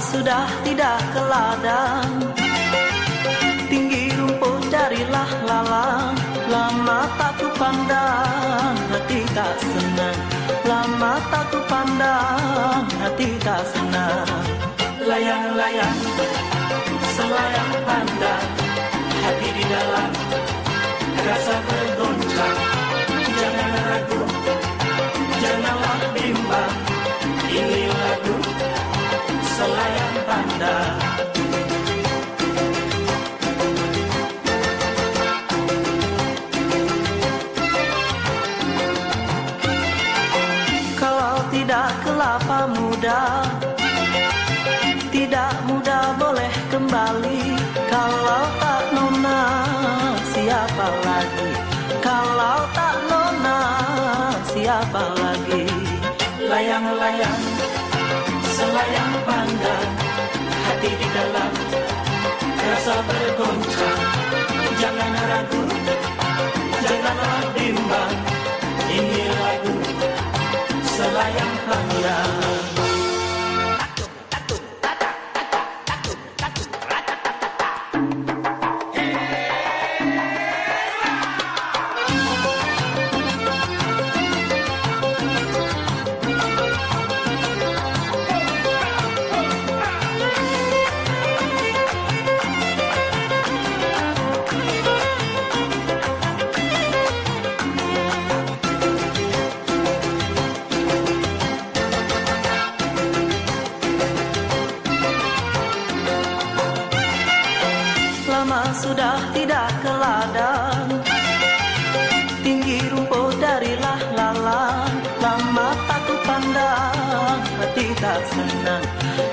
sudah tidak ke ladang Tinggi rumput carilah lalang Lama tak ku pandang hati tak senang kelapa muda. Tidak muda boleh kembali Kalau tak nona siapa lagi. Kalau tak nona siapa lagi? Layang-layang sudah tidak ke ladang Tinggi rumput darilah lalang Lama tak ku pandang Hati tak senang.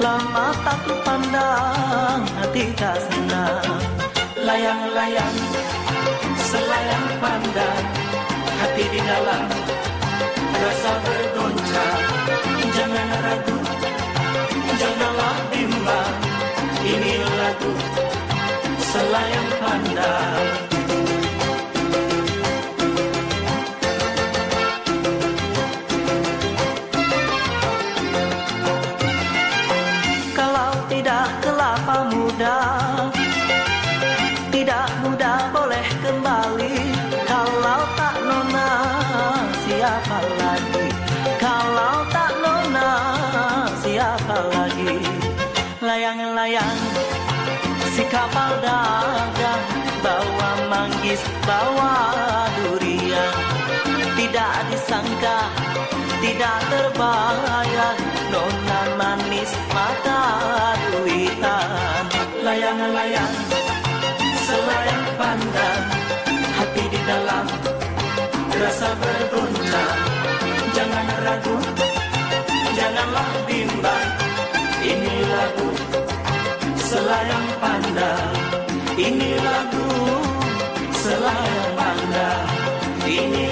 Lama tak ku pandang Hati tak senang. Layang-layang Selayang pandang Hati di dalam selayang pandang Kalau tidak kelapa muda Tidak muda boleh kembali. Kalau tak nona siapa lagi? Kalau tak nona siapa lagi? Layang-layang si kapal dagang bawa manggis bawa durian. Tidak disangka tidak terbayang nona manis mata duitan. Layang-layang selayang pandang hati di dalam rasa bergoncang jangan ragu janganlah bimbang ini lagu selayang pandang ini lagu selera pandang ini